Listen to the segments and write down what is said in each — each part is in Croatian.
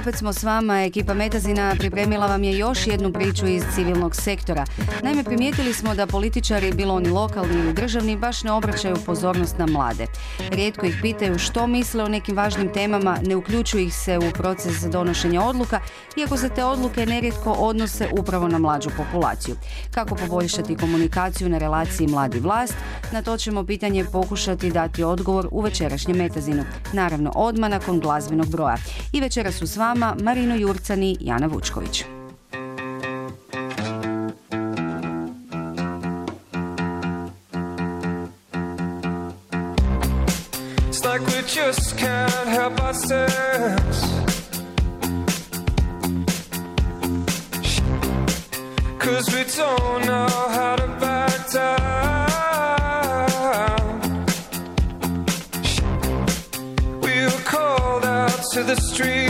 Opet smo s vama. Ekipa Metazina pripremila vam je još jednu priču iz civilnog sektora. Naime, primijetili smo da političari, bilo oni lokalni ili državni, baš ne obraćaju pozornost na mlade. Rijetko ih pitaju što misle o nekim važnim temama, ne uključuju ih se u proces donošenja odluka, iako se te odluke nerijetko odnose upravo na mlađu populaciju. Kako poboljšati komunikaciju na relaciji mladi vlast? Na to ćemo pitanje pokušati dati odgovor u večerašnjem Metazinu. Naravno, odmah nakon glazbenog broja. I večera su s vama Marino Jurcani Jana Vučković. Like we just can't help ourselves. Cause we don't know how to back down. We were called out to the streets.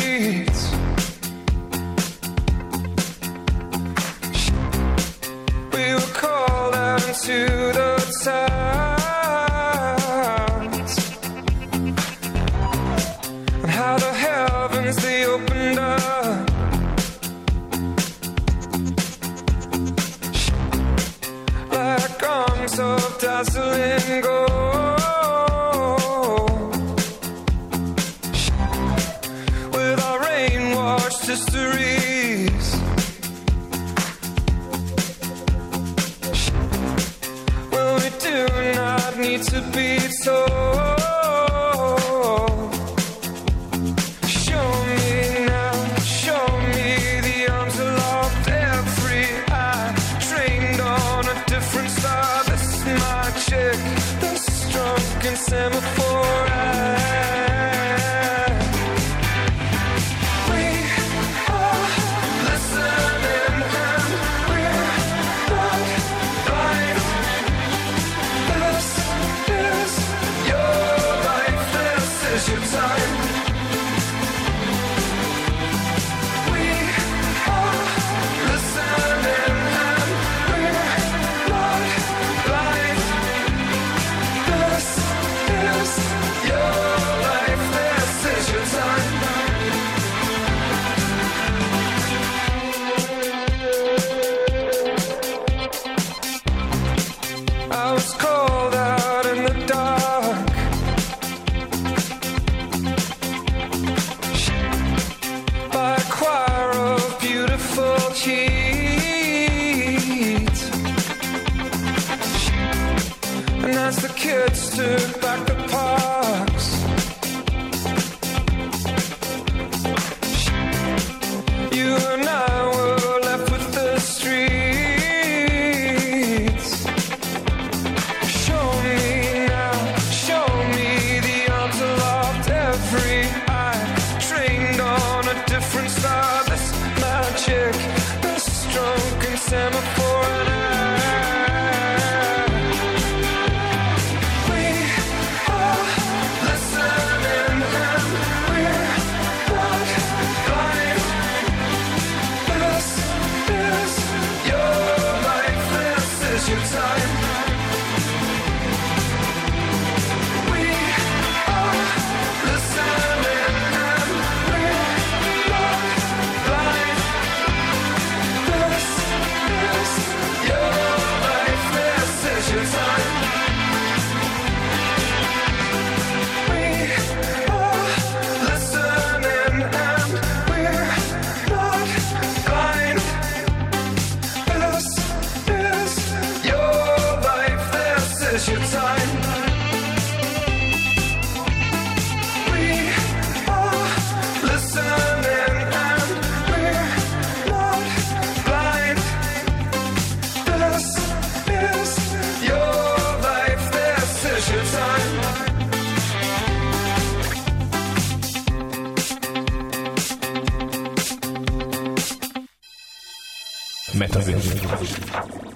Metazin. Jasno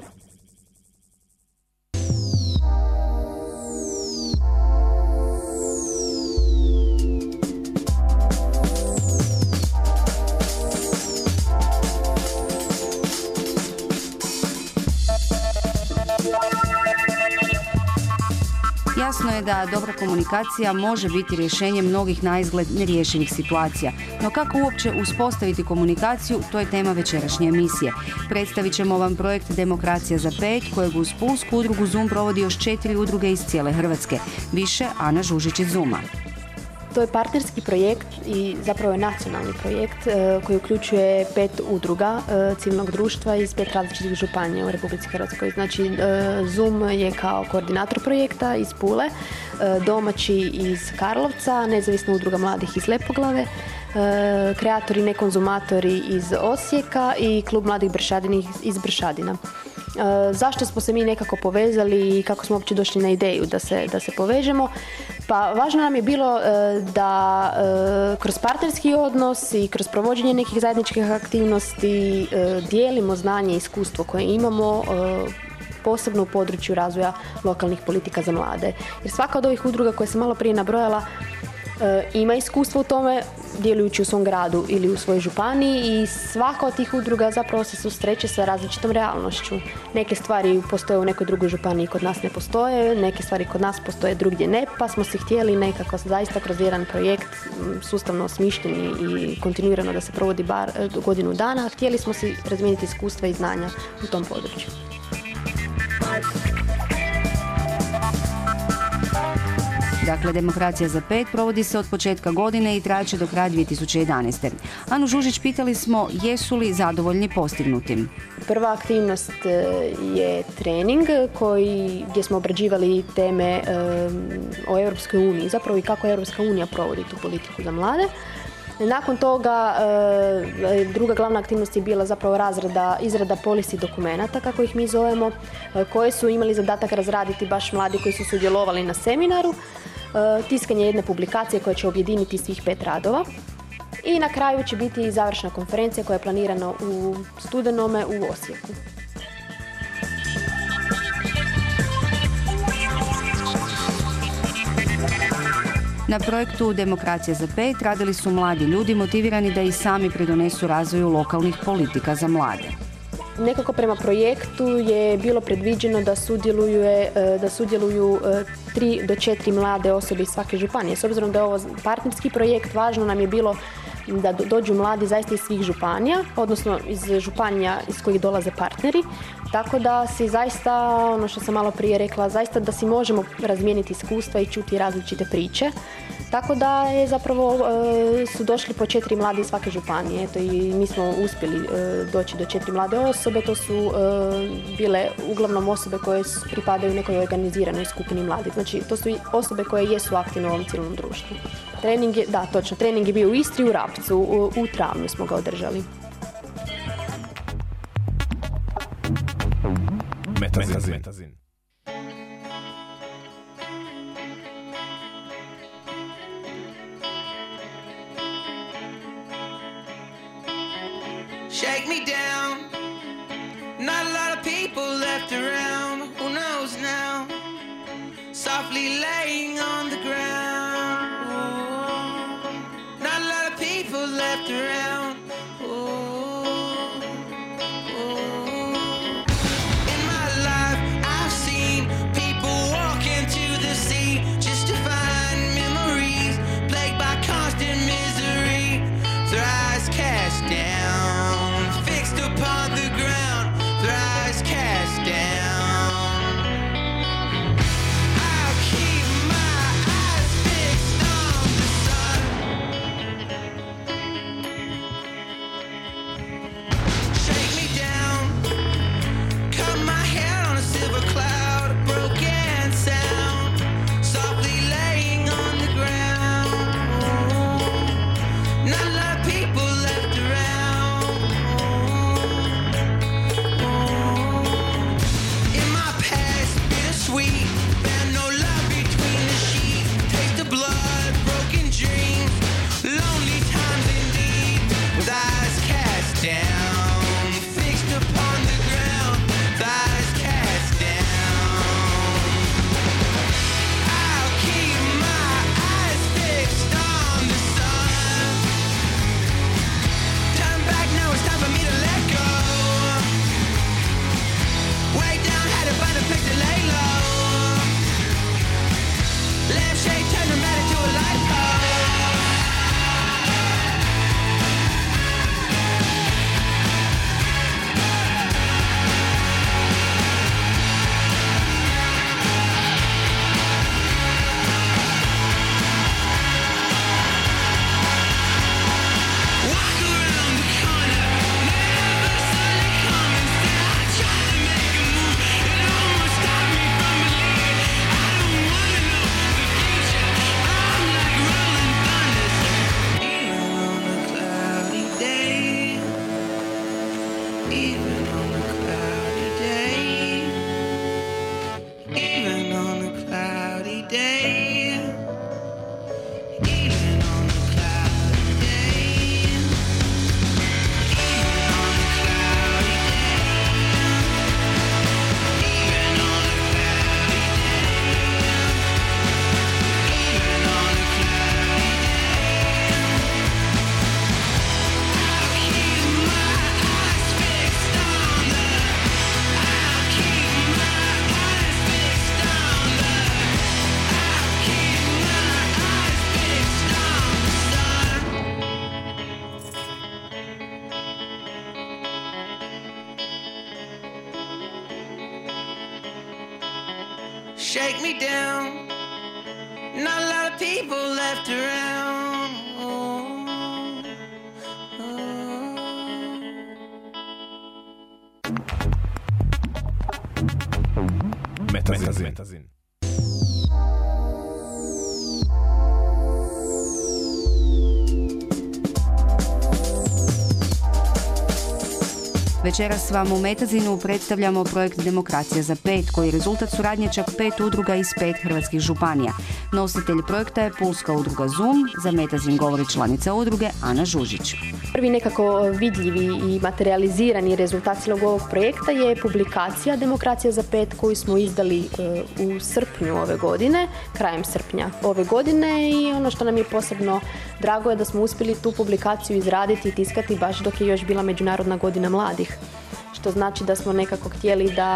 da dobra komunikacija može biti rješenje mnogih naizgled nerješivih situacija. No kako uopće uspostaviti komunikaciju, to je tema večerašnje emisije. Predstavit ćemo vam projekt Demokracija za pet, kojeg uz Pulsku udrugu Zoom provodi još četiri udruge iz cijele Hrvatske. Više Ana Žužić iz Zuma. To je partnerski projekt i zapravo je nacionalni projekt e, koji uključuje pet udruga e, civilnog društva iz pet različitih županija u Republici Hrvatskoj. Znači e, Zoom je kao koordinator projekta iz Pule, domaći iz Karlovca, nezavisna udruga mladih iz Lepoglave, kreatori nekonzumatori iz Osijeka i klub mladih bršadinih iz Bršadina. Zašto smo se mi nekako povezali i kako smo uopće došli na ideju da se, da se povežemo? Pa važno nam je bilo e, da e, kroz partnerski odnos i kroz provođenje nekih zajedničkih aktivnosti dijelimo znanje i iskustvo koje imamo posebno u području razvoja lokalnih politika za mlade. Jer svaka od ovih udruga koje sam malo prije nabrojala ima iskustvo u tome, djelujući u svom gradu ili u svojoj županiji i svaka od tih udruga zapravo se susreće sa različitom realnošću. Neke stvari postoje u nekoj drugoj županiji kod nas ne postoje, neke stvari kod nas postoje drugdje ne, pa smo se htjeli nekako zaista kroz jedan projekt sustavno smišljeni i kontinuirano da se provodi bar e, godinu dana, htjeli smo si razmijeniti iskustva i znanja u tom području. Dakle, Demokracija za pet provodi se od početka godine i traće do kraja 2011. Anu Žužić pitali smo jesu li zadovoljni postignutim. Prva aktivnost e, je trening koji, gdje smo obrađivali teme e, o Europskoj uniji, zapravo i kako Europska unija provodi tu politiku za mlade. Nakon toga e, druga glavna aktivnost je bila zapravo razrada, izrada polisi dokumenata, kako ih mi zovemo, koje su imali zadatak razraditi baš mladi koji su sudjelovali na seminaru. E, tiskanje jedne publikacije koja će objediniti svih pet radova. I na kraju će biti završna konferencija koja je planirana u studenome u Osijeku. Na projektu Demokracija za pet radili su mladi ljudi motivirani da i sami pridonesu razvoju lokalnih politika za mlade. Nekako prema projektu je bilo predviđeno da sudjeluju, e, da sudjeluju e, tri do četiri mlade osobe iz svake županije. S obzirom da je ovo partnerski projekt, važno nam je bilo da dođu mladi zaista iz svih županija, odnosno iz županija iz kojih dolaze partneri. Tako da si zaista, ono što sam malo prije rekla, zaista da si možemo razmijeniti iskustva i čuti različite priče. Tako da je zapravo e, su došli po četiri mlade iz svake županije. Eto i mi smo uspjeli e, doći do četiri mlade osobe. To su e, bile uglavnom osobe koje pripadaju nekoj organiziranoj skupini mladih. Znači to su osobe koje jesu aktivne u ovom civilnom društvu. Trening je, da točno, trening je bio u Istri u Rapcu, u, u travnju smo ga održali. Metazin. Shake me down. Večeras vam u Metazinu predstavljamo projekt Demokracija za pet, koji je rezultat suradnje čak pet udruga iz pet hrvatskih županija. Nositelj projekta je Pulska udruga Zoom, za Metazin govori članica udruge Ana Žužić. Prvi nekako vidljivi i materializirani rezultat cijelog ovog projekta je publikacija Demokracija za pet koju smo izdali e, u srpnju ove godine, krajem srpnja ove godine i ono što nam je posebno drago je da smo uspjeli tu publikaciju izraditi i tiskati baš dok je još bila Međunarodna godina mladih što znači da smo nekako htjeli da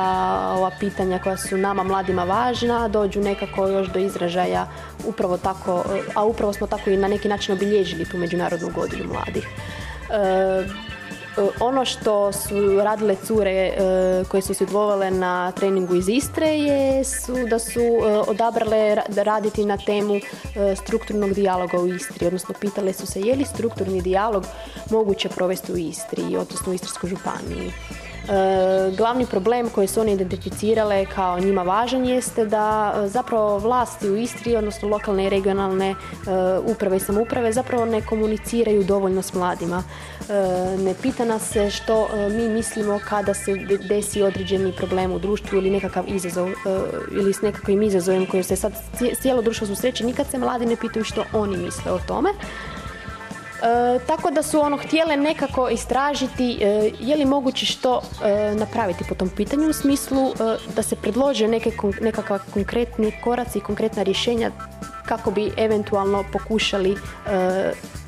ova pitanja koja su nama mladima važna dođu nekako još do izražaja upravo tako, a upravo smo tako i na neki način obilježili tu Međunarodnu godinu mladih. E, ono što su radile cure e, koje su sudjelovale na treningu iz Istre je su da su e, odabrale raditi na temu e, strukturnog dijaloga u Istri, odnosno pitale su se je li strukturni dijalog moguće provesti u Istri, odnosno u Istarskoj županiji. E, glavni problem koji su oni identificirale kao njima važan jeste da e, zapravo vlasti u Istri, odnosno lokalne i regionalne e, uprave i samouprave zapravo ne komuniciraju dovoljno s mladima. Ne pita nas se što mi mislimo kada se desi određeni problem u društvu ili nekakav izazov ili s nekakvim izazovem kojim se sad cijelo društvo susreće, nikad se mladi ne pitaju što oni misle o tome. E, tako da su ono htjele nekako istražiti e, je li moguće što e, napraviti po tom pitanju u smislu da se predlože neke, nekakva konkretni koraci i konkretna rješenja kako bi eventualno pokušali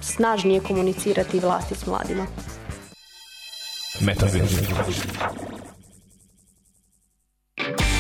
snažnije komunicirati vlasti s mladima. the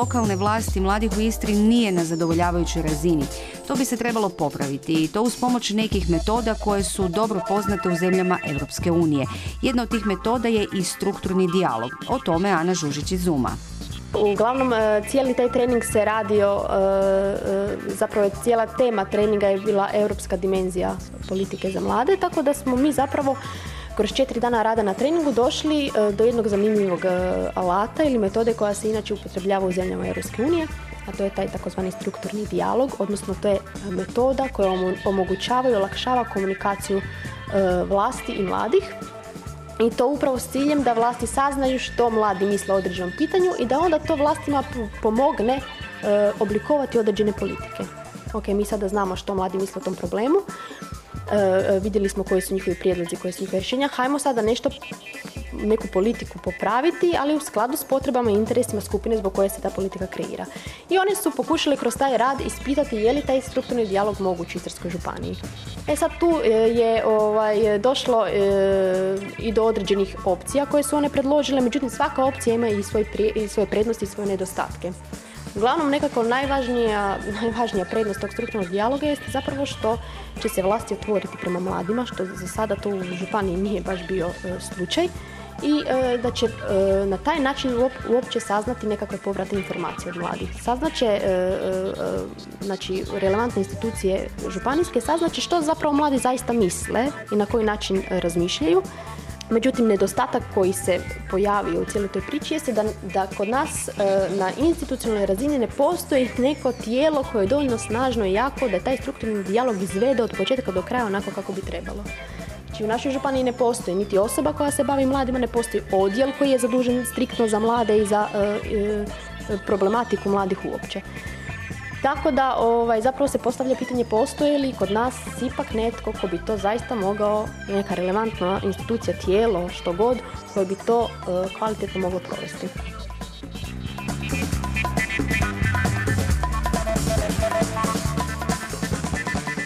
lokalne vlasti mladih u Istri nije na zadovoljavajućoj razini. To bi se trebalo popraviti i to uz pomoć nekih metoda koje su dobro poznate u zemljama Europske unije. Jedna od tih metoda je i strukturni dijalog. O tome Ana Žužić iz Zuma. Uglavnom, e, cijeli taj trening se radio, e, e, zapravo je cijela tema treninga je bila europska dimenzija politike za mlade, tako da smo mi zapravo kroz četiri dana rada na treningu došli e, do jednog zanimljivog e, alata ili metode koja se inače upotrebljava u zemljama Europske unije, a to je taj takozvani strukturni dijalog, odnosno to je metoda koja omo- omogućava i olakšava komunikaciju e, vlasti i mladih i to upravo s ciljem da vlasti saznaju što mladi misle o određenom pitanju i da onda to vlastima pomogne oblikovati određene politike. Ok, mi sada znamo što mladi misle o tom problemu, e, e, vidjeli smo koji su njihovi prijedlozi, koje su njihove rješenja, hajmo sada nešto, neku politiku popraviti, ali u skladu s potrebama i interesima skupine zbog koje se ta politika kreira. I oni su pokušali kroz taj rad ispitati je li taj strukturni dijalog moguć u Istarskoj županiji. E sad tu e, je ovaj, došlo e, i do određenih opcija koje su one predložile, međutim svaka opcija ima i, svoj prije- i svoje prednosti i svoje nedostatke. Uglavnom nekako najvažnija, najvažnija prednost tog strukturnog dijaloga jest zapravo što će se vlasti otvoriti prema mladima, što za sada to u županiji nije baš bio e, slučaj i e, da će e, na taj način uop- uopće saznati nekakve povratne informacije od mladih. Saznaće, e, e, e, znači, relevantne institucije županijske saznaće što zapravo mladi zaista misle i na koji način e, razmišljaju. Međutim, nedostatak koji se pojavio u cijeloj toj priči jeste da, da kod nas e, na institucionalnoj razini ne postoji neko tijelo koje je dovoljno snažno i jako da taj strukturni dijalog izvede od početka do kraja onako kako bi trebalo. Znači u našoj županiji ne postoji niti osoba koja se bavi mladima, ne postoji odjel koji je zadužen striktno za mlade i za e, e, problematiku mladih uopće. Tako da ovaj, zapravo se postavlja pitanje postoji li kod nas ipak netko ko bi to zaista mogao, neka relevantna institucija, tijelo, što god, koje bi to e, kvalitetno moglo provesti.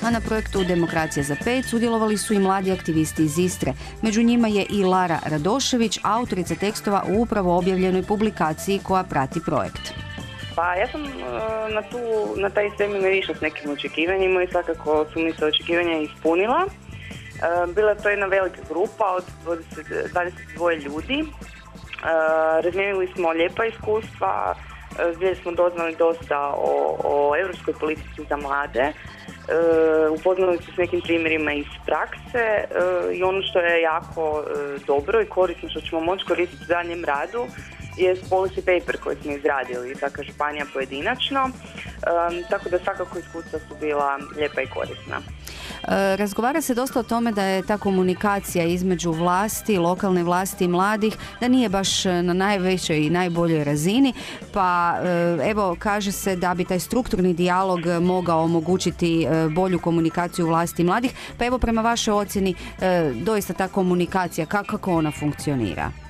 A na projektu Demokracija za pet sudjelovali su i mladi aktivisti iz Istre. Među njima je i Lara Radošević, autorica tekstova u upravo objavljenoj publikaciji koja prati projekt. Pa ja sam e, na, tu, na taj seminar išla s nekim očekivanjima i svakako su mi se očekivanja ispunila. E, Bila je to jedna velika grupa od 20, 22 ljudi. E, Razmijenili smo lijepa iskustva, gdje smo doznali dosta o, o europskoj politici za mlade. E, upoznali se s nekim primjerima iz prakse e, i ono što je jako e, dobro i korisno što ćemo moći koristiti u daljem radu je policy paper koji smo izradili, svaka županija pojedinačno, tako da svakako iskustva su bila lijepa i korisna. E, Razgovara se dosta o tome da je ta komunikacija između vlasti, lokalne vlasti i mladih, da nije baš na najvećoj i najboljoj razini, pa e, evo kaže se da bi taj strukturni dijalog mogao omogućiti e, bolju komunikaciju vlasti i mladih, pa evo prema vašoj ocjeni doista ta komunikacija, ka- kako ona funkcionira?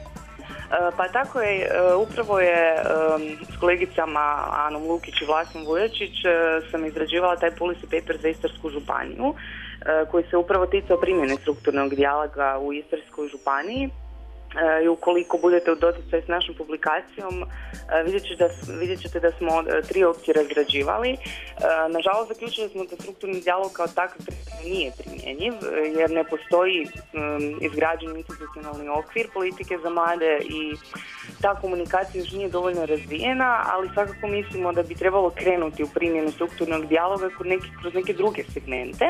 E, Pa tako je, e, upravo je em, s kolegicama Anom Lukić i Vlasom Vujačić e, sam izrađivala taj policy paper za Istarsku županiju e, koji se upravo ticao primjene strukturnog dijaloga u Istarskoj županiji. E, I ukoliko budete u doticaju s našom publikacijom, e, vidjet, ćete da, vidjet ćete da smo e, tri opcije razrađivali. E, Nažalost, zaključili smo da strukturni dijalog kao takav nije primjenjiv, jer ne postoji izgrađen institucionalni okvir politike za mlade i ta komunikacija još nije dovoljno razvijena, ali svakako mislimo da bi trebalo krenuti u primjenu strukturnog dijaloga kod nekih, kroz neke druge segmente.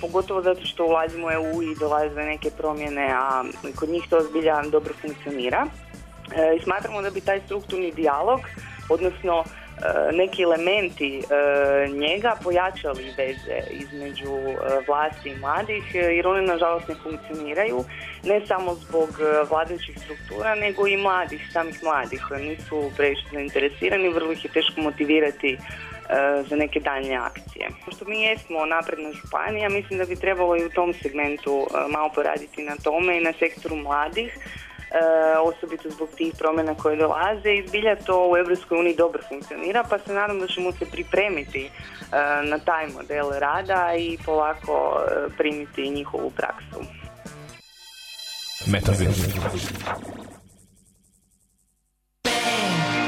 pogotovo zato što ulazimo u EU i dolaze neke promjene, a kod njih to zbilja dobro funkcionira. E, I smatramo da bi taj strukturni dijalog, odnosno e, neki elementi e, njega pojačali veze između vlasti i mladih jer one nažalost ne funkcioniraju ne samo zbog vladajućih struktura nego i mladih, samih mladih koji nisu previše zainteresirani, vrlo ih je teško motivirati za neke daljnje akcije. Što mi jesmo napredna županija, mislim da bi trebalo i u tom segmentu e, malo poraditi na tome i na sektoru mladih, e, osobito zbog tih promjena koje dolaze i zbilja to u EU dobro funkcionira, pa se nadam da ćemo se pripremiti e, na taj model rada i polako e, primiti njihovu praksu. Metazin.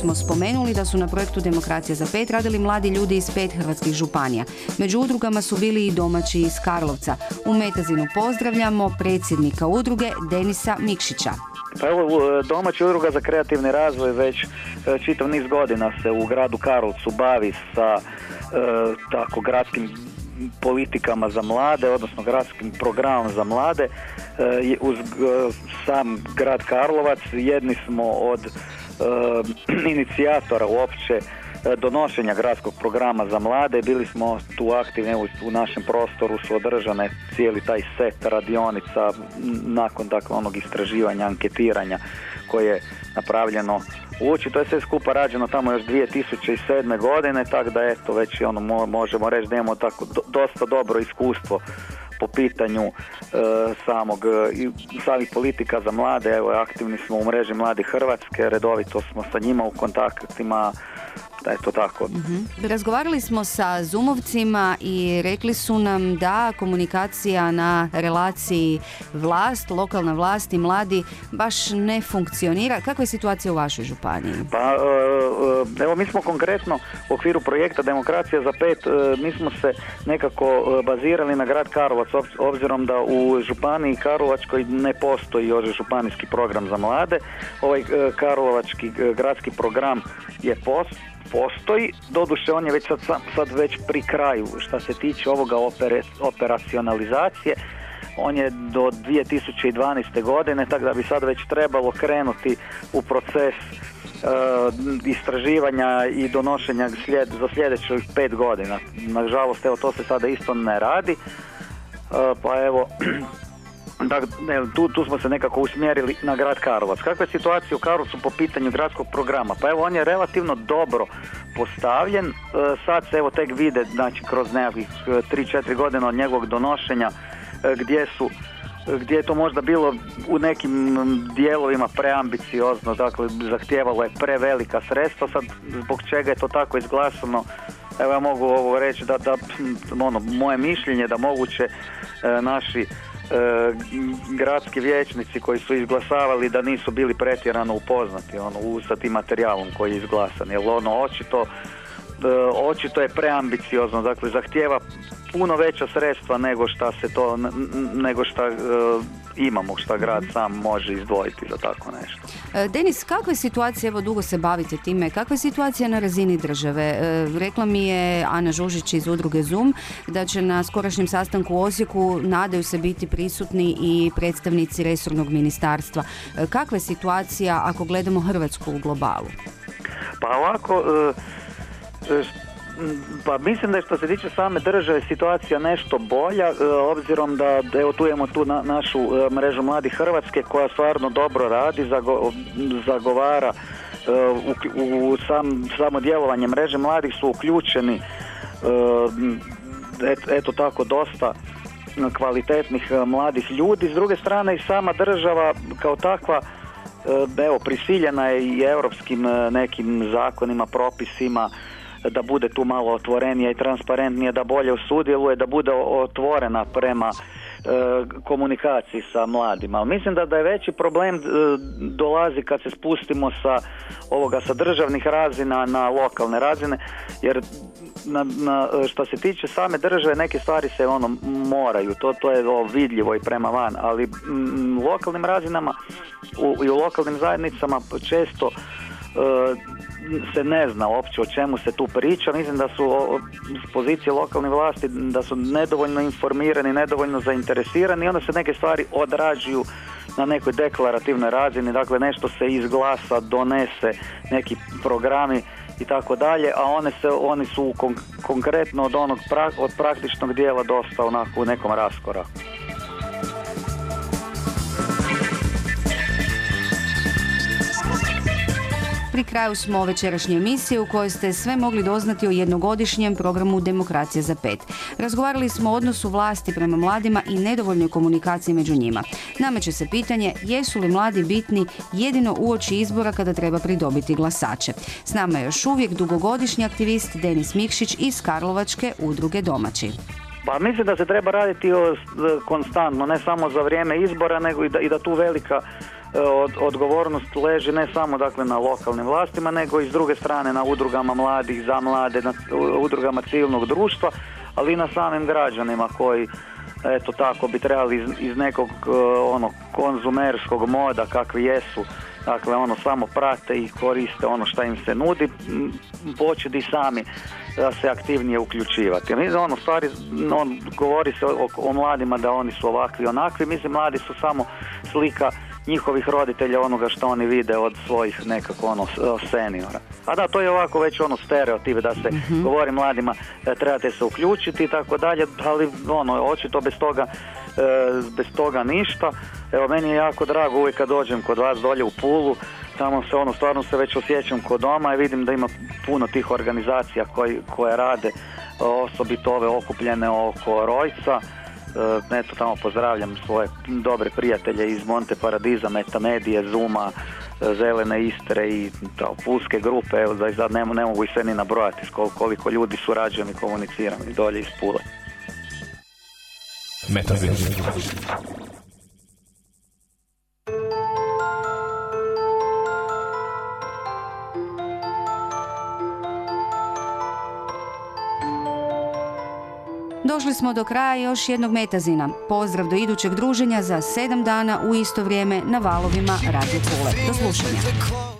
smo spomenuli da su na projektu Demokracija za pet radili mladi ljudi iz pet hrvatskih županija. Među udrugama su bili i domaći iz Karlovca. U Metazinu pozdravljamo predsjednika udruge Denisa Mikšića. Pa evo, u- domaća udruga za kreativni razvoj već e, čitav niz godina se u gradu Karlovcu bavi sa e, tako gradskim politikama za mlade, odnosno gradskim programom za mlade. E, uz g- sam grad Karlovac jedni smo od e, inicijatora uopće e, donošenja gradskog programa za mlade. Bili smo tu aktivni, u našem prostoru su održane cijeli taj set radionica nakon dakle onog istraživanja, anketiranja koje je napravljeno uoči. To je sve skupa rađeno tamo još 2007. godine, tako da eto već ono mo- možemo reći da imamo tako do- dosta dobro iskustvo po pitanju e, samog e, i samih politika za mlade, evo aktivni smo u mreži Mladi Hrvatske, redovito smo sa njima u kontaktima, eto tako. Razgovarali smo sa Zumovcima i rekli su nam da komunikacija na relaciji vlast, lokalna vlast i mladi baš ne funkcionira. Kakva je situacija u vašoj županiji? Pa, e, e, evo mi smo konkretno u okviru projekta Demokracija za pet, e, mi smo se nekako bazirali na grad Karlovac, obz- obzirom da u županiji Karlovačkoj ne postoji još županijski program za mlade. Ovaj Karlovački gradski program je pos- postoji, doduše on je već sad, sad već pri kraju što se tiče ovoga opere- operacionalizacije on je do 2012. godine, tako da bi sad već trebalo krenuti u proces e, istraživanja i donošenja slijed, za sljedećih pet godina. Nažalost, evo to se sada isto ne radi. E, pa evo, Dak, ne, tu, tu smo se nekako usmjerili na grad Karlovac. Kakva je situacija u Karlovcu po pitanju gradskog programa? Pa evo on je relativno dobro postavljen. E, sad se evo tek vide, znači kroz nekakvih 3-4 godine od njegovog donošenja e, gdje su gdje je to možda bilo u nekim dijelovima preambiciozno, dakle zahtijevalo je prevelika sredstva, sad zbog čega je to tako izglasano, evo ja mogu ovo reći da, da ono, moje mišljenje da moguće e, naši e, gradski vijećnici koji su izglasavali da nisu bili pretjerano upoznati ono, sa tim materijalom koji je izglasan, jer ono očito e, očito je preambiciozno, dakle zahtijeva puno veća sredstva nego šta se to nego šta e, imamo, šta grad sam može izdvojiti za tako nešto. E, Denis, kakva je situacija, evo dugo se bavite time, kakva je situacija na razini države? E, Rekla mi je Ana Žužić iz udruge Zoom da će na skorašnjem sastanku u Osijeku nadaju se biti prisutni i predstavnici resornog ministarstva. E, Kakva je situacija ako gledamo Hrvatsku u globalu? Pa ovako, e, pa mislim da je što se tiče same države situacija nešto bolja, e, obzirom da evo tu tu na, našu e, mrežu mladih Hrvatske koja stvarno dobro radi, zago- zagovara e, u, u sam, samo djelovanje mreže mladih su uključeni et- eto tako dosta kvalitetnih mladih ljudi. S druge strane i sama država kao takva evo prisiljena je i europskim nekim zakonima, propisima da bude tu malo otvorenija i transparentnija, da bolje sudjeluje, da bude otvorena prema e, komunikaciji sa mladima. Mislim da, da je veći problem e, dolazi kad se spustimo sa ovoga sa državnih razina na lokalne razine, jer na, na, što se tiče same države neke stvari se ono moraju, to, to je ovo vidljivo i prema van, ali mm, u lokalnim razinama u, i u lokalnim zajednicama često e, se ne zna uopće o čemu se tu priča. Mislim da su s pozicije lokalne vlasti da su nedovoljno informirani, nedovoljno zainteresirani i onda se neke stvari odrađuju na nekoj deklarativnoj razini, dakle nešto se izglasa, donese neki programi i tako dalje, a one se oni su kon- konkretno od onog pra- od praktičnog dijela dosta onako u nekom raskoraku. Pri kraju smo večerašnje emisije u kojoj ste sve mogli doznati o jednogodišnjem programu Demokracija za pet. Razgovarali smo o odnosu vlasti prema mladima i nedovoljnoj komunikaciji među njima. Nameće se pitanje jesu li mladi bitni jedino uoči izbora kada treba pridobiti glasače. S nama je još uvijek dugogodišnji aktivist Denis Mikšić iz Karlovačke udruge Domaći. Pa mislim da se treba raditi s- konstantno, ne samo za vrijeme izbora, nego i da, i da tu velika e, od, odgovornost leži ne samo dakle na lokalnim vlastima, nego i s druge strane na udrugama mladih, za mlade, na udrugama civilnog društva, ali i na samim građanima koji eto tako bi trebali iz, iz nekog e, ono konzumerskog moda kakvi jesu dakle ono samo prate i koriste ono što im se nudi početi sami da se aktivnije uključivati. Mislim, ono, stvari, on, govori se o, o mladima da oni su ovakvi onakvi, mislim, mladi su samo slika njihovih roditelja onoga što oni vide od svojih nekako ono seniora. A da, to je ovako već ono stereotip da se govori mladima e, trebate se uključiti i tako dalje, ali ono, očito bez toga e, bez toga ništa. Evo, meni je jako drago uvijek kad dođem kod vas dolje u Pulu, tamo se ono, stvarno se već osjećam kod doma i vidim da ima puno tih organizacija koji, koje rade, osobito ove okupljene oko Rojca. E, eto, tamo pozdravljam svoje dobre prijatelje iz Monte Paradiza, Metamedije, Zuma, e, Zelene Istre i to, pulske grupe, evo da sad ne, ne mogu i sve ni nabrojati koliko ljudi surađujem i komuniciram i dolje iz Pule. Metazin. Došli smo do kraja još jednog metazina. Pozdrav do idućeg druženja za sedam dana u isto vrijeme na valovima Radio Pule. Do slušanja.